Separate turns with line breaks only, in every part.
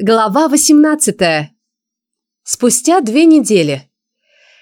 Глава 18. Спустя две недели.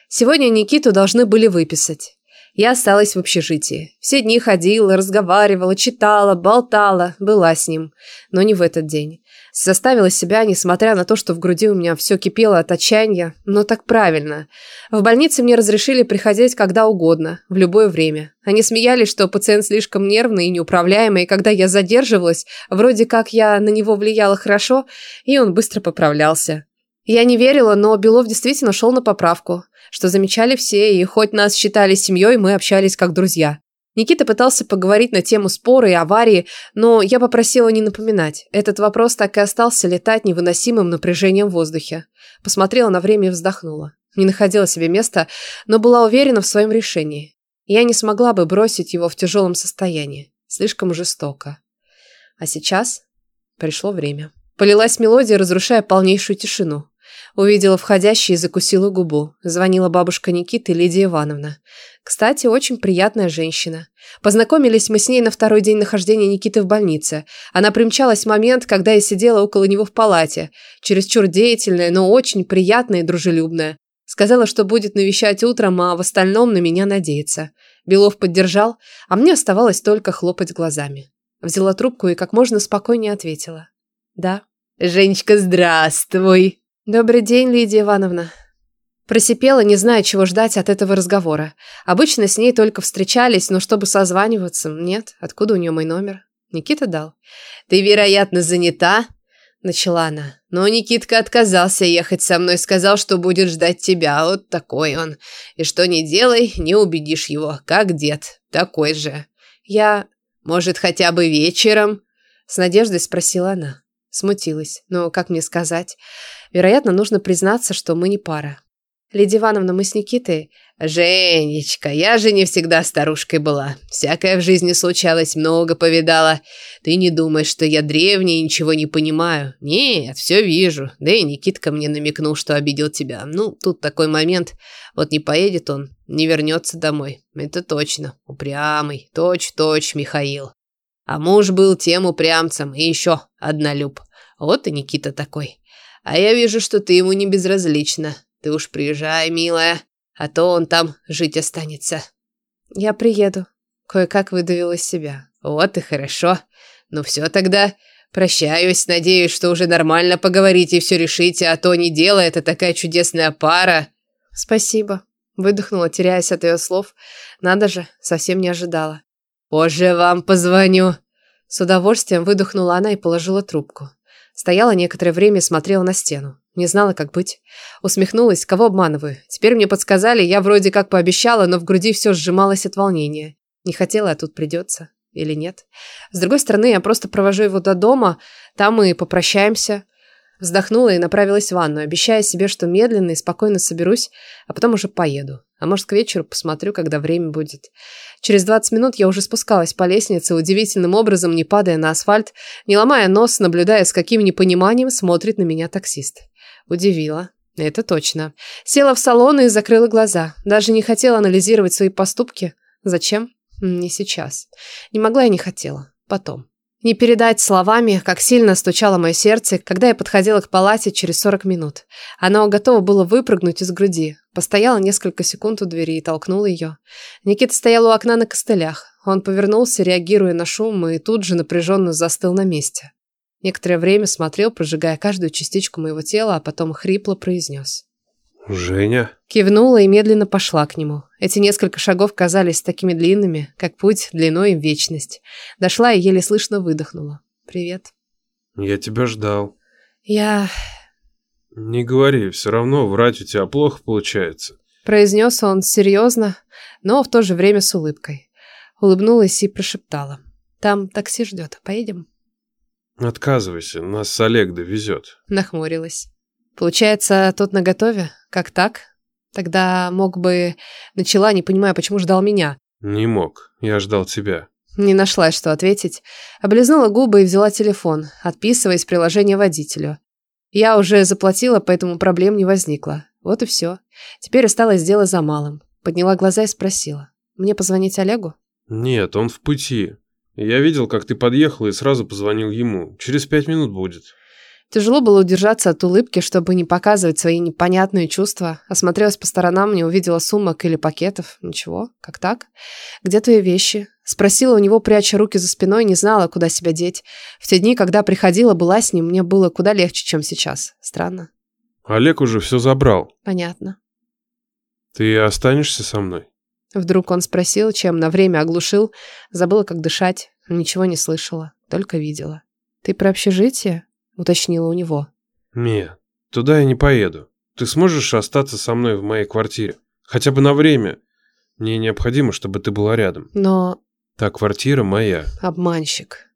Сегодня Никиту должны были выписать. Я осталась в общежитии. Все дни ходила, разговаривала, читала, болтала, была с ним. Но не в этот день. Заставила себя, несмотря на то, что в груди у меня все кипело от отчаяния, но так правильно. В больнице мне разрешили приходить когда угодно, в любое время. Они смеялись, что пациент слишком нервный и неуправляемый, и когда я задерживалась, вроде как я на него влияла хорошо, и он быстро поправлялся. Я не верила, но Белов действительно шел на поправку, что замечали все, и хоть нас считали семьей, мы общались как друзья. Никита пытался поговорить на тему спора и аварии, но я попросила не напоминать. Этот вопрос так и остался летать невыносимым напряжением в воздухе. Посмотрела на время и вздохнула. Не находила себе места, но была уверена в своем решении. Я не смогла бы бросить его в тяжелом состоянии. Слишком жестоко. А сейчас пришло время. Полилась мелодия, разрушая полнейшую тишину. Увидела входящий и закусила губу. Звонила бабушка Никиты Лидия Ивановна. Кстати, очень приятная женщина. Познакомились мы с ней на второй день нахождения Никиты в больнице. Она примчалась в момент, когда я сидела около него в палате. Чересчур деятельная, но очень приятная и дружелюбная. Сказала, что будет навещать утром, а в остальном на меня надеется. Белов поддержал, а мне оставалось только хлопать глазами. Взяла трубку и как можно спокойнее ответила. «Да».
«Женечка, здравствуй!»
«Добрый день, Лидия Ивановна». Просипела, не зная, чего ждать от этого разговора. Обычно с ней только встречались, но чтобы созваниваться, нет. Откуда у нее мой номер? Никита дал.
«Ты, вероятно, занята?» Начала она. Но Никитка отказался ехать со мной, сказал, что будет ждать тебя. Вот такой он. И что не делай, не убедишь его, как дед. Такой же.
Я...
Может, хотя бы вечером?
С надеждой спросила она. Смутилась. Но как мне сказать? Вероятно, нужно признаться, что мы не пара. Лидия Ивановна, мы с Никитой...
Женечка, я же не всегда старушкой была. Всякое в жизни случалось, много повидала. Ты не думаешь, что я древняя и ничего не понимаю. Нет, все вижу. Да и Никитка мне намекнул, что обидел тебя. Ну, тут такой момент. Вот не поедет он, не вернется домой. Это точно. Упрямый. Точь-точь, Михаил. А муж был тем упрямцем. И еще однолюб. Вот и Никита такой. А я вижу, что ты ему не безразлична. Ты уж приезжай, милая, а то он там жить останется.
Я приеду. Кое-как выдавила из себя.
Вот и хорошо. Ну все тогда. Прощаюсь, надеюсь, что уже нормально поговорите и все решите, а то не дело, это такая чудесная пара.
Спасибо. Выдохнула, теряясь от ее слов. Надо же, совсем не ожидала.
Позже вам позвоню.
С удовольствием выдохнула она и положила трубку. Стояла некоторое время смотрела на стену. Не знала, как быть. Усмехнулась, кого обманываю. Теперь мне подсказали, я вроде как пообещала, но в груди все сжималось от волнения. Не хотела, а тут придется. Или нет? С другой стороны, я просто провожу его до дома, там мы попрощаемся. Вздохнула и направилась в ванну, обещая себе, что медленно и спокойно соберусь, а потом уже поеду. А может, к вечеру посмотрю, когда время будет. Через 20 минут я уже спускалась по лестнице, удивительным образом не падая на асфальт, не ломая нос, наблюдая, с каким непониманием смотрит на меня таксист. Удивила. Это точно. Села в салон и закрыла глаза. Даже не хотела анализировать свои поступки. Зачем? Не сейчас. Не могла и не хотела. Потом. Не передать словами, как сильно стучало мое сердце, когда я подходила к палате через 40 минут. Оно готово было выпрыгнуть из груди. Постояла несколько секунд у двери и толкнула ее. Никита стоял у окна на костылях. Он повернулся, реагируя на шум, и тут же напряженно застыл на месте. Некоторое время смотрел, прожигая каждую частичку моего тела, а потом хрипло произнес.
«Женя?»
Кивнула и медленно пошла к нему. Эти несколько шагов казались такими длинными, как путь длиной в вечность. Дошла и еле слышно выдохнула. «Привет».
«Я тебя ждал».
«Я...»
«Не говори, все равно врать у тебя плохо получается».
Произнес он серьезно, но в то же время с улыбкой. Улыбнулась и прошептала. «Там такси ждет. Поедем?»
«Отказывайся, нас с Олег довезет».
Нахмурилась. «Получается, тот наготове? Как так? Тогда мог бы... Начала, не понимая, почему ждал меня».
«Не мог. Я ждал тебя».
Не нашла, что ответить. Облизнула губы и взяла телефон, отписываясь приложение водителю. Я уже заплатила, поэтому проблем не возникло. Вот и все. Теперь осталось дело за малым. Подняла глаза и спросила. «Мне позвонить Олегу?»
«Нет, он в пути. Я видел, как ты подъехала и сразу позвонил ему. Через пять минут будет.
Тяжело было удержаться от улыбки, чтобы не показывать свои непонятные чувства. Осмотрелась по сторонам, не увидела сумок или пакетов. Ничего, как так? Где твои вещи? Спросила у него, пряча руки за спиной, не знала, куда себя деть. В те дни, когда приходила, была с ним, мне было куда легче, чем сейчас. Странно.
Олег уже все забрал.
Понятно.
Ты останешься со мной?
Вдруг он спросил, чем на время оглушил. Забыла, как дышать. Ничего не слышала, только видела. Ты про общежитие? Уточнила у него.
Нет, туда я не поеду. Ты сможешь остаться со мной в моей квартире? Хотя бы на время. Мне необходимо, чтобы ты была рядом.
Но...
Та квартира моя.
Обманщик.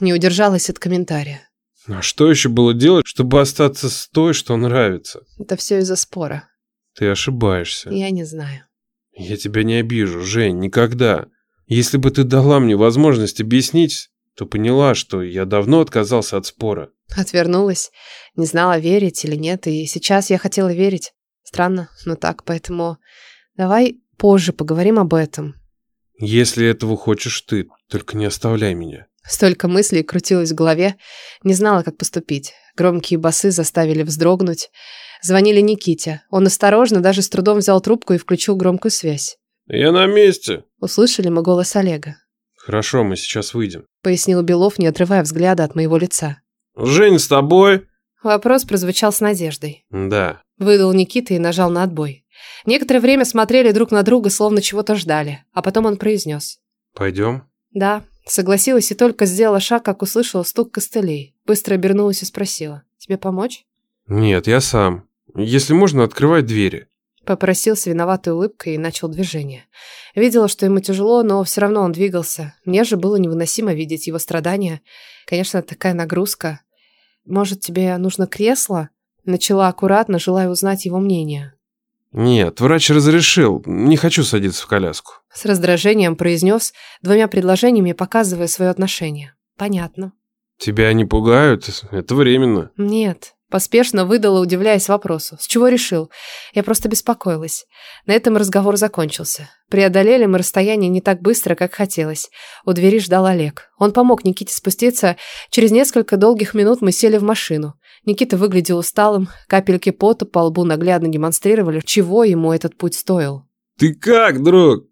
Не удержалась от комментария.
А что еще было делать, чтобы остаться с той, что нравится?
Это все из-за спора.
Ты ошибаешься.
Я не знаю.
Я тебя не обижу, Жень, никогда. Если бы ты дала мне возможность объяснить, то поняла, что я давно отказался от спора.
Отвернулась. Не знала, верить или нет, и сейчас я хотела верить. Странно, но так, поэтому... Давай позже поговорим об этом.
Если этого хочешь ты, только не оставляй меня.
Столько мыслей крутилось в голове, не знала, как поступить. Громкие басы заставили вздрогнуть. Звонили Никите. Он осторожно, даже с трудом взял трубку и включил громкую связь.
«Я на месте!»
Услышали мы голос Олега.
«Хорошо, мы сейчас выйдем», —
пояснил Белов, не отрывая взгляда от моего лица.
«Жень с тобой?»
Вопрос прозвучал с надеждой.
«Да».
Выдал Никита и нажал на отбой. Некоторое время смотрели друг на друга, словно чего-то ждали. А потом он произнес.
«Пойдем?»
«Да». Согласилась и только сделала шаг, как услышала стук костылей. Быстро обернулась и спросила. «Тебе помочь?»
«Нет, я сам. Если можно, открывай двери».
Попросил с виноватой улыбкой и начал движение. Видела, что ему тяжело, но все равно он двигался. Мне же было невыносимо видеть его страдания. Конечно, такая нагрузка. «Может, тебе нужно кресло?» Начала аккуратно, желая узнать его мнение.
«Нет, врач разрешил. Не хочу садиться в коляску».
С раздражением произнес, двумя предложениями показывая свое отношение. «Понятно».
«Тебя не пугают? Это временно».
«Нет». Поспешно выдала, удивляясь вопросу. С чего решил? Я просто беспокоилась. На этом разговор закончился. Преодолели мы расстояние не так быстро, как хотелось. У двери ждал Олег. Он помог Никите спуститься. Через несколько долгих минут мы сели в машину. Никита выглядел усталым. Капельки пота по лбу наглядно демонстрировали, чего ему этот путь стоил.
«Ты как, друг?»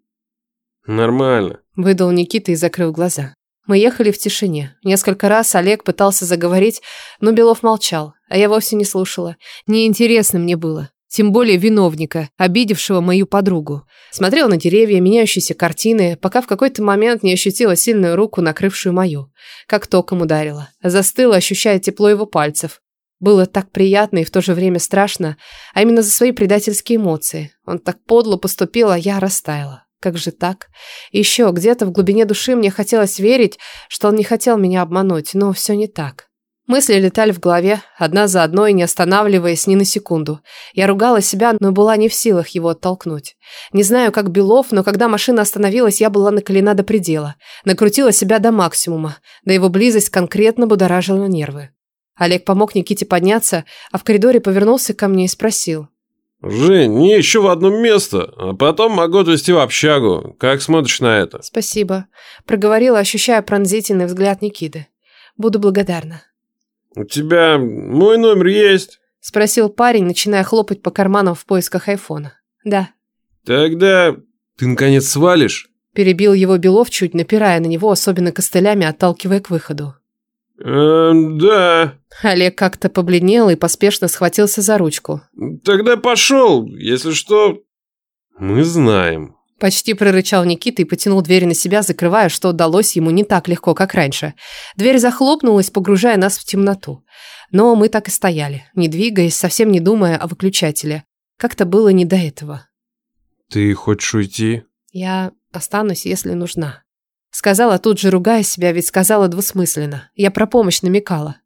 «Нормально», —
выдал Никита и закрыл глаза. Мы ехали в тишине. Несколько раз Олег пытался заговорить, но Белов молчал, а я вовсе не слушала. Неинтересно мне было. Тем более виновника, обидевшего мою подругу. Смотрела на деревья, меняющиеся картины, пока в какой-то момент не ощутила сильную руку, накрывшую мою. Как током ударила. Застыла, ощущая тепло его пальцев. Было так приятно и в то же время страшно, а именно за свои предательские эмоции. Он так подло поступил, а я растаяла. Как же так? Еще где-то в глубине души мне хотелось верить, что он не хотел меня обмануть, но все не так. Мысли летали в голове, одна за одной, не останавливаясь ни на секунду. Я ругала себя, но была не в силах его оттолкнуть. Не знаю, как Белов, но когда машина остановилась, я была наколена до предела. Накрутила себя до максимума, да его близость конкретно будоражила нервы. Олег помог Никите подняться, а в коридоре повернулся ко мне и спросил.
«Жень, мне еще в одно место, а потом могу отвезти в общагу. Как смотришь на это?»
«Спасибо», – проговорила, ощущая пронзительный взгляд Никиты. «Буду благодарна».
«У тебя мой номер есть?»
– спросил парень, начиная хлопать по карманам в поисках айфона. «Да».
«Тогда ты, наконец, свалишь?»
Перебил его Белов, чуть напирая на него, особенно костылями, отталкивая к выходу.
«Э, да».
Олег как-то побледнел и поспешно схватился за ручку.
«Тогда пошел, если что...» «Мы знаем».
Почти прорычал Никита и потянул дверь на себя, закрывая, что удалось ему не так легко, как раньше. Дверь захлопнулась, погружая нас в темноту. Но мы так и стояли, не двигаясь, совсем не думая о выключателе. Как-то было не до этого.
«Ты хочешь уйти?»
«Я останусь, если нужна». Сказала тут же, ругая себя, ведь сказала двусмысленно. Я про помощь намекала.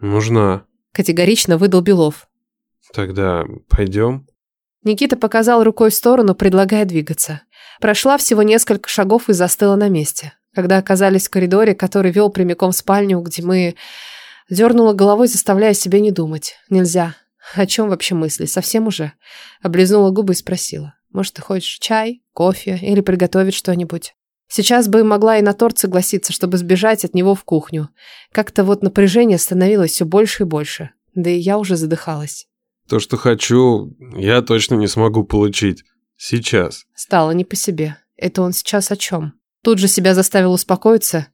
«Нужна», –
категорично выдал Белов.
«Тогда пойдем?»
Никита показал рукой в сторону, предлагая двигаться. Прошла всего несколько шагов и застыла на месте. Когда оказались в коридоре, который вел прямиком в спальню, где мы... Дернула головой, заставляя себя не думать. Нельзя. О чем вообще мысли? Совсем уже? Облизнула губы и спросила. Может, ты хочешь чай, кофе или приготовить что-нибудь? Сейчас бы могла и на торт согласиться, чтобы сбежать от него в кухню. Как-то вот напряжение становилось все больше и больше. Да и я уже задыхалась.
То, что хочу, я точно не смогу получить. Сейчас.
Стало не по себе. Это он сейчас о чем? Тут же себя заставил успокоиться.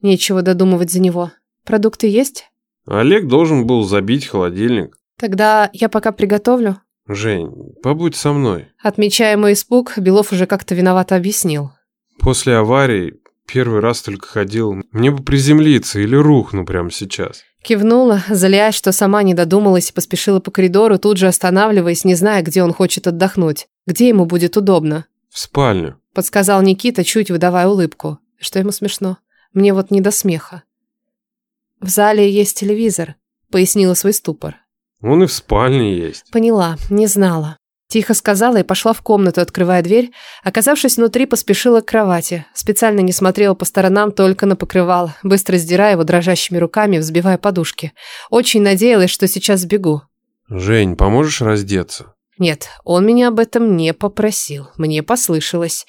Нечего додумывать за него. Продукты есть?
Олег должен был забить холодильник.
Тогда я пока приготовлю.
Жень, побудь со мной.
Отмечая мой испуг, Белов уже как-то виновато объяснил.
После аварии первый раз только ходил. Мне бы приземлиться или рухну прямо сейчас.
Кивнула, заляясь, что сама не додумалась и поспешила по коридору, тут же останавливаясь, не зная, где он хочет отдохнуть. Где ему будет удобно.
В спальню.
Подсказал Никита, чуть выдавая улыбку. Что ему смешно? Мне вот не до смеха. В зале есть телевизор, пояснила свой ступор.
Он и в спальне есть.
Поняла, не знала. Тихо сказала и пошла в комнату, открывая дверь. Оказавшись внутри, поспешила к кровати. Специально не смотрела по сторонам, только на покрывало, быстро сдирая его дрожащими руками, взбивая подушки. Очень надеялась, что сейчас сбегу.
Жень, поможешь раздеться?
Нет, он меня об этом не попросил. Мне послышалось.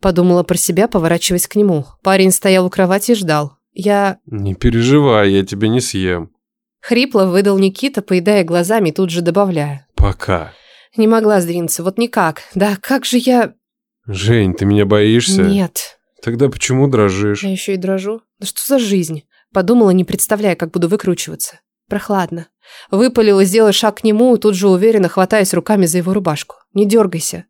Подумала про себя, поворачиваясь к нему. Парень стоял у кровати и ждал. Я...
Не переживай, я тебя не съем.
Хрипло выдал Никита, поедая глазами, тут же добавляя.
Пока.
Не могла сдвинуться, вот никак. Да как же я...
Жень, ты меня боишься?
Нет.
Тогда почему дрожишь?
Я еще и дрожу. Да что за жизнь? Подумала, не представляя, как буду выкручиваться. Прохладно. Выпалила, сделала шаг к нему, и тут же уверенно хватаясь руками за его рубашку. Не дергайся.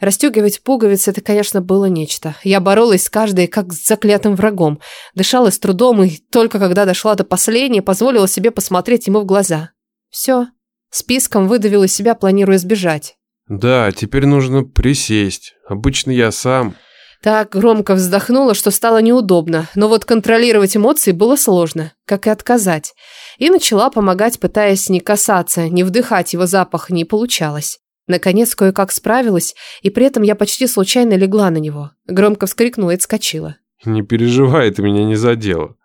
Расстегивать пуговицы – это, конечно, было нечто. Я боролась с каждой, как с заклятым врагом. Дышала с трудом, и только когда дошла до последней, позволила себе посмотреть ему в глаза. Все. Списком выдавила себя, планируя сбежать.
Да, теперь нужно присесть. Обычно я сам.
Так громко вздохнула, что стало неудобно, но вот контролировать эмоции было сложно, как и отказать. И начала помогать, пытаясь не касаться, не вдыхать его запах, не получалось. Наконец кое-как справилась, и при этом я почти случайно легла на него. Громко вскрикнула и отскочила.
Не переживай, ты меня не задела.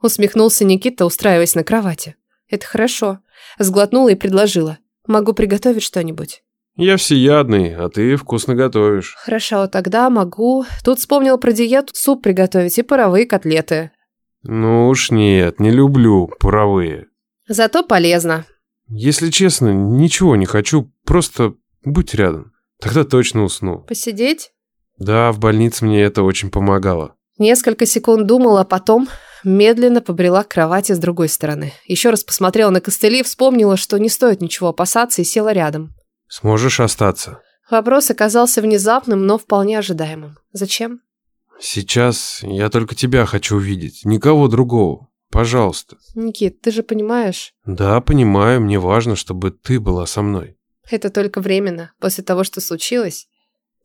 Усмехнулся Никита, устраиваясь на кровати. Это хорошо. Сглотнула и предложила. Могу приготовить что-нибудь.
Я всеядный, а ты вкусно готовишь.
Хорошо, тогда могу. Тут вспомнил про диету, суп приготовить и паровые котлеты.
Ну уж нет, не люблю паровые.
Зато полезно.
Если честно, ничего не хочу, просто будь рядом. Тогда точно усну.
Посидеть?
Да, в больнице мне это очень помогало.
Несколько секунд думала, а потом медленно побрела к кровати с другой стороны. Еще раз посмотрела на костыли, вспомнила, что не стоит ничего опасаться и села рядом.
Сможешь остаться?
Вопрос оказался внезапным, но вполне ожидаемым. Зачем?
Сейчас я только тебя хочу увидеть, никого другого. Пожалуйста.
Никит, ты же понимаешь?
Да, понимаю, мне важно, чтобы ты была со мной.
Это только временно, после того, что случилось.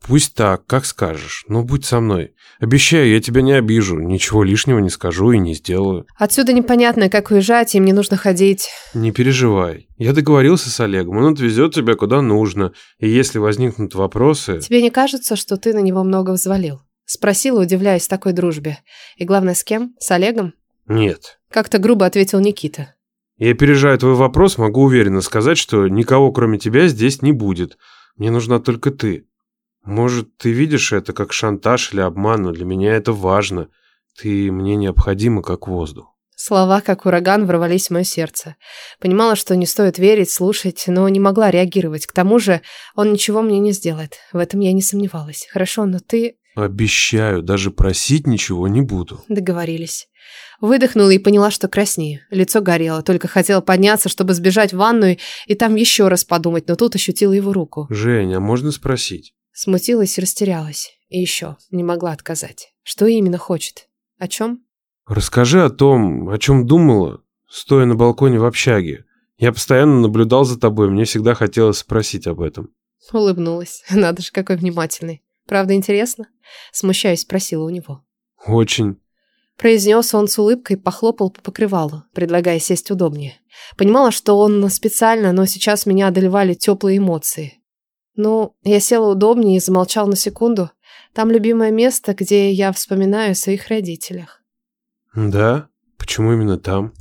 Пусть так, как скажешь, но будь со мной. Обещаю, я тебя не обижу, ничего лишнего не скажу и не сделаю.
Отсюда непонятно, как уезжать, и мне нужно ходить.
Не переживай. Я договорился с Олегом, он отвезет тебя куда нужно, и если возникнут вопросы...
Тебе не кажется, что ты на него много взвалил? Спросила, удивляясь такой дружбе. И главное, с кем? С Олегом?
Нет.
Как-то грубо ответил Никита.
Я опережая твой вопрос, могу уверенно сказать, что никого кроме тебя здесь не будет. Мне нужна только ты. Может, ты видишь это как шантаж или обман, но для меня это важно. Ты мне необходима как воздух.
Слова, как ураган, ворвались в мое сердце. Понимала, что не стоит верить, слушать, но не могла реагировать. К тому же он ничего мне не сделает. В этом я не сомневалась. Хорошо, но ты...
Обещаю, даже просить ничего не буду.
Договорились. Выдохнула и поняла, что краснею. Лицо горело, только хотела подняться, чтобы сбежать в ванную и там еще раз подумать, но тут ощутила его руку.
Женя, а можно спросить?
Смутилась и растерялась. И еще не могла отказать. Что именно хочет? О чем?
Расскажи о том, о чем думала, стоя на балконе в общаге. Я постоянно наблюдал за тобой, мне всегда хотелось спросить об этом.
Улыбнулась. Надо же, какой внимательный. Правда, интересно? Смущаясь, спросила у него.
Очень.
Произнес он с улыбкой, похлопал по покрывалу, предлагая сесть удобнее. Понимала, что он специально, но сейчас меня одолевали теплые эмоции. Ну, я села удобнее и замолчал на секунду. Там любимое место, где я вспоминаю о своих родителях.
Да? Почему именно там?